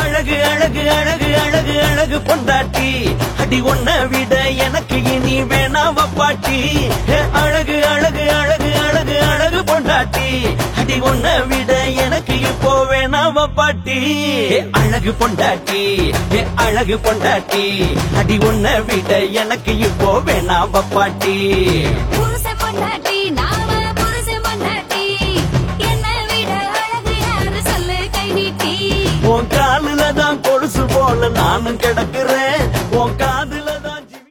அழகு அழகு அழகு அழகு அழகு பொண்டாட்டி. அடி ஒன்ன விட எனக்கு இனி வேணாவ பாட்டி அழகு அழகு அழகு அழகு அழகு பொண்டாட்டி. அடி ஒன்ன விட எனக்கு இப்போ வேணாவ பாட்டி அழகு பொண்டாட்டி அழகு பொண்டாட்டி. அடி ஒன்ன விட எனக்கு இப்போ வேணாவ பாட்டி காலில தான் கொலுசு போல நானும் கிடக்குறேன். உன்